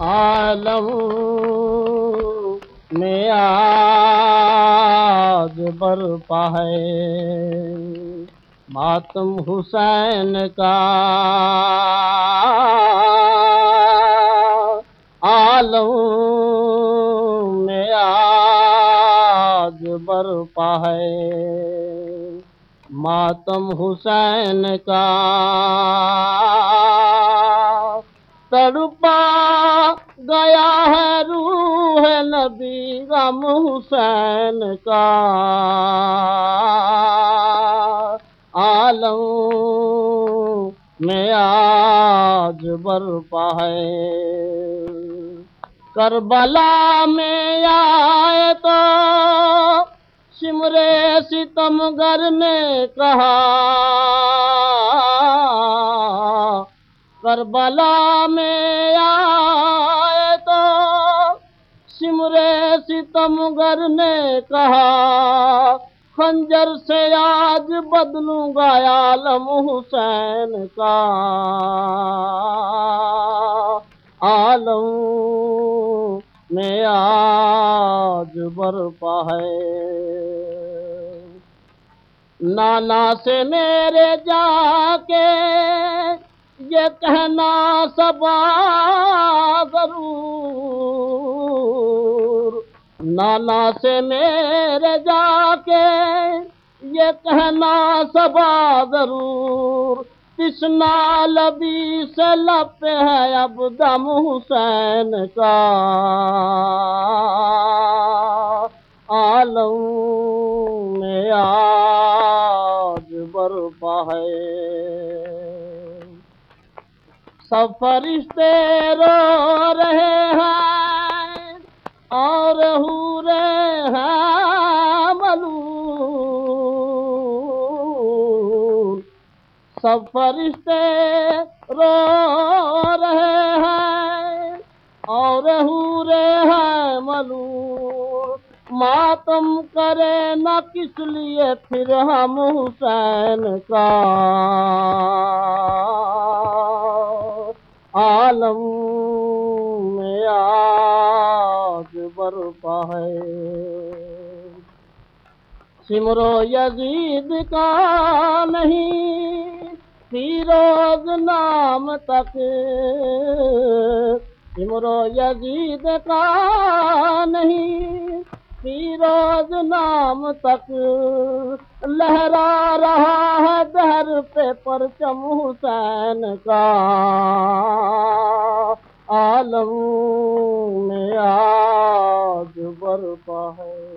عالم میں آج برپا ہے۔ ماتم حسین کا عالم میں آج برپا ہے۔ ماتم حسین کا تڑپا گیا ہے روح نبی غم حسین کا۔ عالم میں آج برپا ہے۔ کربلا میں آئے تو سمرے ستم گر نے کہا۔ کربلا میں آئے سمرے ستم گر نے کہا، خنجر سے آج بدلوں گا عالم حسین کا۔ عالم میں آج برپا ہے۔ نانا سے میرے جا کے یہ کہنا سبا ضرور نانا سے میرے جا کے یہ کہنا سبا ضرور۔ کسنا لبی سے لپ ہے اب دم حسین کا۔ عالم میں آج برپا ہے۔ سب فرشتے رو رہے ہیں۔ اور ہورے ہیں ملون سب فرشتے رو رہے ہیں۔ اور ہورے ہیں ملون ماتم کرے نہ کس لیے پھر ہم حسین کا۔ عالم برپا ہے سمرو یزید کا نہیں، فیروز نام تک۔ سمرو یزید کا نہیں، فیروز نام تک۔ لہرا رہا ہے دہر پہ پرچم حسین کا۔ عالم میں آج برپا ہے۔